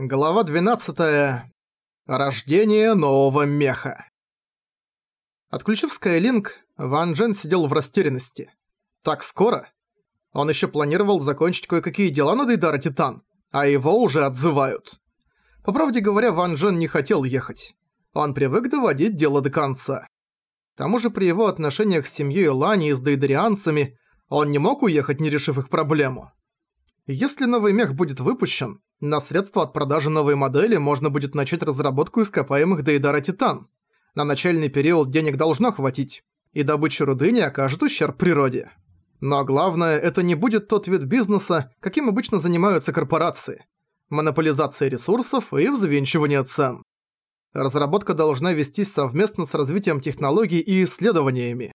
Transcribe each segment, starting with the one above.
Глава 12. Рождение нового меха. Отключив Skylink, Ван Джен сидел в растерянности. Так скоро? Он еще планировал закончить кое-какие дела на Дейдара Титан, а его уже отзывают. По правде говоря, Ван Джен не хотел ехать. Он привык доводить дело до конца. К тому же при его отношениях с семьей Лани и с дейдарианцами он не мог уехать, не решив их проблему. Если новый мех будет выпущен, на средства от продажи новой модели можно будет начать разработку ископаемых Дейдара Титан. На начальный период денег должно хватить, и добыча руды не окажет ущерб природе. Но главное, это не будет тот вид бизнеса, каким обычно занимаются корпорации. Монополизация ресурсов и взвинчивание цен. Разработка должна вестись совместно с развитием технологий и исследованиями.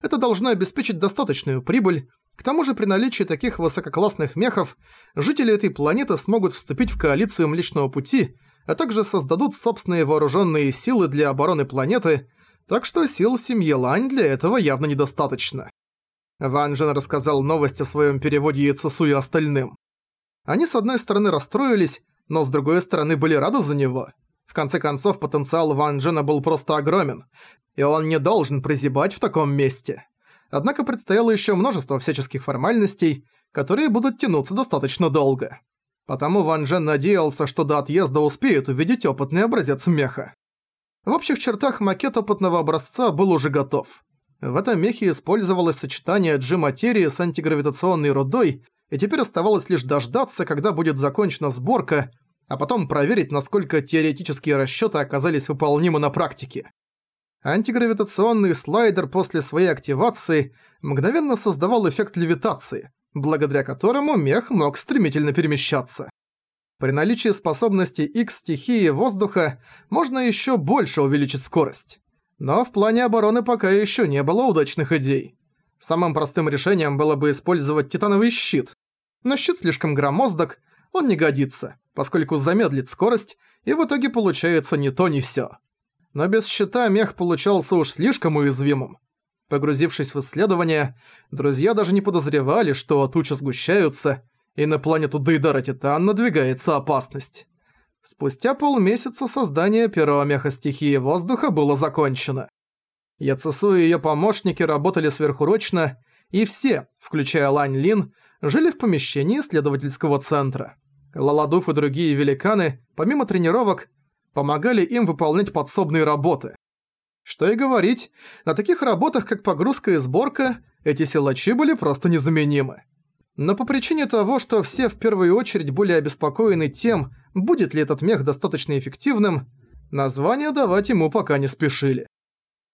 Это должно обеспечить достаточную прибыль, к тому же при наличии таких высококлассных мехов, жители этой планеты смогут вступить в коалицию Млечного Пути, а также создадут собственные вооруженные силы для обороны планеты, так что сил семьи Лань для этого явно недостаточно. Ван Джен рассказал новость о своем переводе Яйцесу и остальным. Они с одной стороны расстроились, но с другой стороны были рады за него. В конце концов, потенциал Ван Джена был просто огромен, и он не должен прозябать в таком месте однако предстояло еще множество всяческих формальностей, которые будут тянуться достаточно долго. Потому Ван Джен надеялся, что до отъезда успеет увидеть опытный образец меха. В общих чертах макет опытного образца был уже готов. В этом мехе использовалось сочетание G-материи с антигравитационной рудой, и теперь оставалось лишь дождаться, когда будет закончена сборка, а потом проверить, насколько теоретические расчёты оказались выполнимы на практике. Антигравитационный слайдер после своей активации мгновенно создавал эффект левитации, благодаря которому мех мог стремительно перемещаться. При наличии способности X стихии воздуха можно еще больше увеличить скорость. Но в плане обороны пока еще не было удачных идей. Самым простым решением было бы использовать титановый щит. Но щит слишком громоздок, он не годится, поскольку замедлит скорость, и в итоге получается ни то ни сё но без щита мех получался уж слишком уязвимым. Погрузившись в исследование, друзья даже не подозревали, что тучи сгущаются, и на планету Дейдара Титан надвигается опасность. Спустя полмесяца создание первого меха стихии воздуха было закончено. Яцесу и её помощники работали сверхурочно, и все, включая Лань Лин, жили в помещении исследовательского центра. Лаладуф и другие великаны, помимо тренировок, помогали им выполнять подсобные работы. Что и говорить, на таких работах, как погрузка и сборка, эти силачи были просто незаменимы. Но по причине того, что все в первую очередь были обеспокоены тем, будет ли этот мех достаточно эффективным, название давать ему пока не спешили.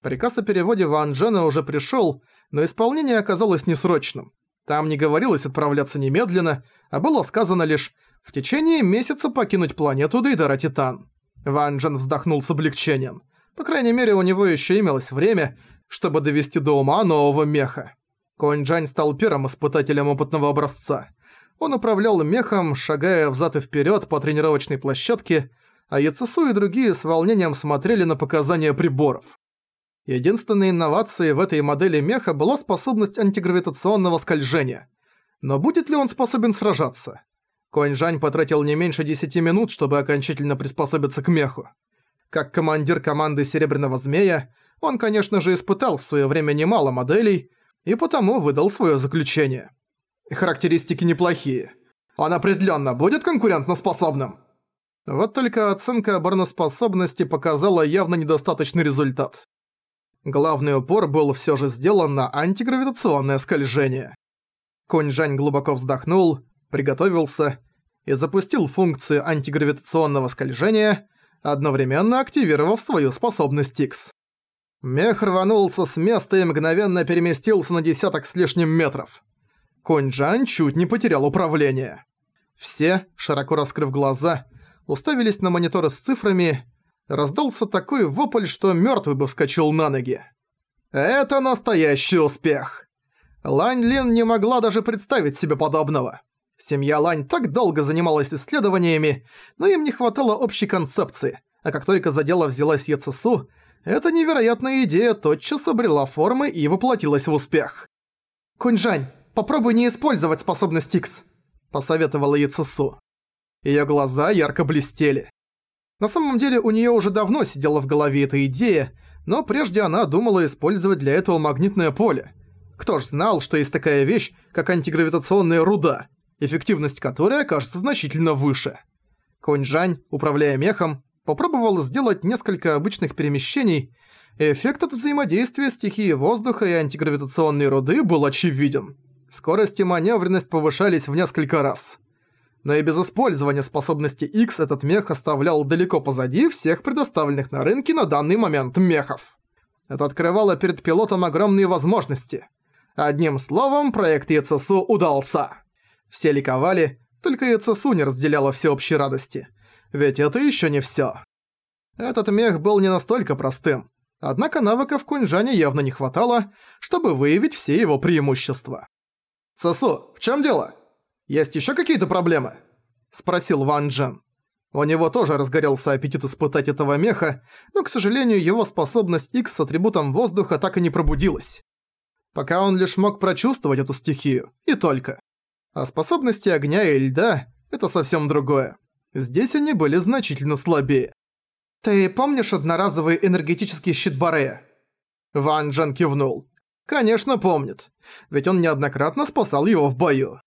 Приказ о переводе Ван Джена уже пришёл, но исполнение оказалось несрочным. Там не говорилось отправляться немедленно, а было сказано лишь в течение месяца покинуть планету Дейдара Титан. Ван Джен вздохнул с облегчением. По крайней мере, у него еще имелось время, чтобы довести до ума нового меха. Конь Джань стал первым испытателем опытного образца. Он управлял мехом, шагая взад и вперед по тренировочной площадке, а Яцесу и другие с волнением смотрели на показания приборов. Единственной инновацией в этой модели меха была способность антигравитационного скольжения. Но будет ли он способен сражаться? Конь-Жань потратил не меньше 10 минут, чтобы окончательно приспособиться к меху. Как командир команды Серебряного Змея, он, конечно же, испытал в своё время немало моделей, и потому выдал своё заключение. Характеристики неплохие. Он определённо будет конкурентоспособным. Вот только оценка обороноспособности показала явно недостаточный результат. Главный упор был всё же сделан на антигравитационное скольжение. Конь Жань глубоко вздохнул, приготовился и запустил функцию антигравитационного скольжения, одновременно активировав свою способность X. Мех рванулся с места и мгновенно переместился на десяток с лишним метров. Конь Джан чуть не потерял управление. Все, широко раскрыв глаза, уставились на мониторы с цифрами. Раздался такой вопль, что мёртвый бы вскочил на ноги. Это настоящий успех. Лань Лин не могла даже представить себе подобного. Семья Лань так долго занималась исследованиями, но им не хватало общей концепции, а как только за дело взялась Яцесу, эта невероятная идея тотчас обрела формы и воплотилась в успех. «Куньжань, попробуй не использовать способность X», – посоветовала Яцесу. Её глаза ярко блестели. На самом деле у неё уже давно сидела в голове эта идея, но прежде она думала использовать для этого магнитное поле. Кто ж знал, что есть такая вещь, как антигравитационная руда, эффективность которой окажется значительно выше. Конь-Жань, управляя мехом, попробовал сделать несколько обычных перемещений, эффект от взаимодействия стихии воздуха и антигравитационной руды был очевиден. Скорость и маневренность повышались в несколько раз но и без использования способности X этот мех оставлял далеко позади всех предоставленных на рынке на данный момент мехов. Это открывало перед пилотом огромные возможности. Одним словом, проект ЕЦСУ удался. Все ликовали, только ЕЦСУ не разделяла всеобщей радости. Ведь это еще не все. Этот мех был не настолько простым, однако навыков Куньжане явно не хватало, чтобы выявить все его преимущества. «ЦСУ, в чем дело?» Есть еще какие-то проблемы?» – спросил Ван Джен. У него тоже разгорелся аппетит испытать этого меха, но, к сожалению, его способность X с атрибутом воздуха так и не пробудилась. Пока он лишь мог прочувствовать эту стихию, и только. А способности огня и льда – это совсем другое. Здесь они были значительно слабее. «Ты помнишь одноразовый энергетический щит Барея?» Ван Джен кивнул. «Конечно помнит, ведь он неоднократно спасал его в бою».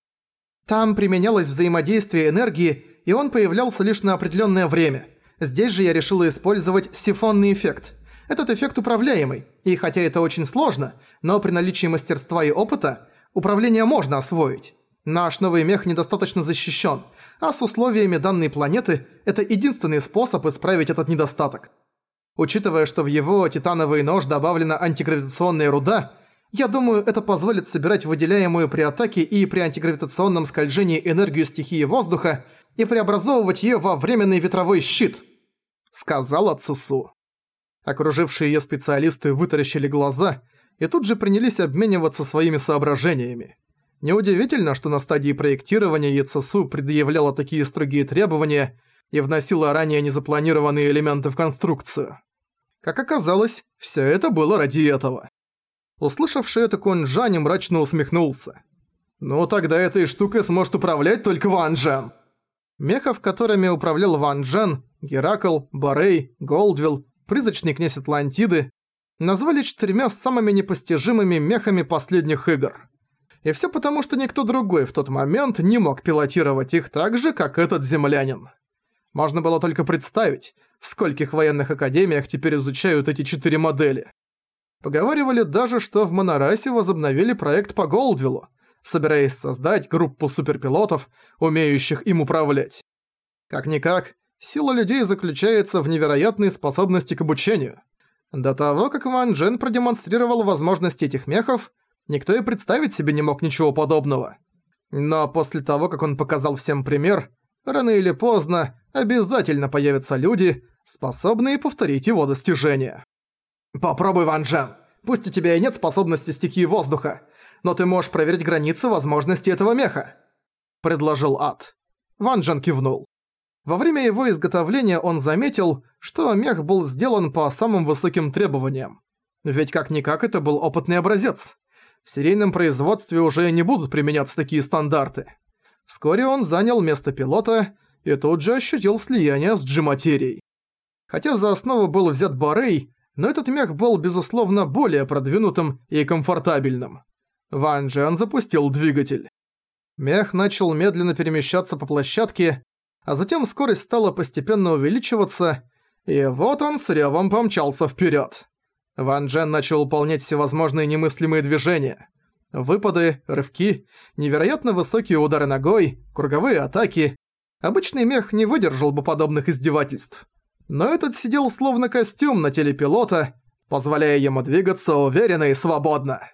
Там применялось взаимодействие энергии, и он появлялся лишь на определенное время. Здесь же я решила использовать сифонный эффект. Этот эффект управляемый, и хотя это очень сложно, но при наличии мастерства и опыта управление можно освоить. Наш новый мех недостаточно защищен, а с условиями данной планеты это единственный способ исправить этот недостаток. Учитывая, что в его титановый нож добавлена антигравитационная руда – я думаю, это позволит собирать выделяемую при атаке и при антигравитационном скольжении энергию стихии воздуха и преобразовывать её во временный ветровой щит», — сказала Цусу. Окружившие её специалисты вытаращили глаза и тут же принялись обмениваться своими соображениями. Неудивительно, что на стадии проектирования ЕЦСУ предъявляла такие строгие требования и вносила ранее незапланированные элементы в конструкцию. Как оказалось, всё это было ради этого. Услышавший это Кунжани мрачно усмехнулся. «Ну тогда этой штукой сможет управлять только Ван Джен». Мехов, которыми управлял Ван Джен, Геракл, Барей, Голдвилл, призрачный князь Атлантиды, назвали четырьмя самыми непостижимыми мехами последних игр. И все потому, что никто другой в тот момент не мог пилотировать их так же, как этот землянин. Можно было только представить, в скольких военных академиях теперь изучают эти четыре модели. Поговаривали даже, что в Монорасе возобновили проект по Голдвиллу, собираясь создать группу суперпилотов, умеющих им управлять. Как-никак, сила людей заключается в невероятной способности к обучению. До того, как Ван Джен продемонстрировал возможности этих мехов, никто и представить себе не мог ничего подобного. Но после того, как он показал всем пример, рано или поздно обязательно появятся люди, способные повторить его достижения. «Попробуй, Ван Джен. Пусть у тебя и нет способности стихии воздуха, но ты можешь проверить границы возможностей этого меха», — предложил Ад. Ван Джен кивнул. Во время его изготовления он заметил, что мех был сделан по самым высоким требованиям. Ведь как-никак это был опытный образец. В серийном производстве уже не будут применяться такие стандарты. Вскоре он занял место пилота и тут же ощутил слияние с G-материей. Хотя за основу был взят Барей, но этот мех был, безусловно, более продвинутым и комфортабельным. Ван Джен запустил двигатель. Мех начал медленно перемещаться по площадке, а затем скорость стала постепенно увеличиваться, и вот он с ревом помчался вперед. Ван Джен начал выполнять всевозможные немыслимые движения. Выпады, рывки, невероятно высокие удары ногой, круговые атаки. Обычный мех не выдержал бы подобных издевательств но этот сидел словно костюм на теле пилота, позволяя ему двигаться уверенно и свободно.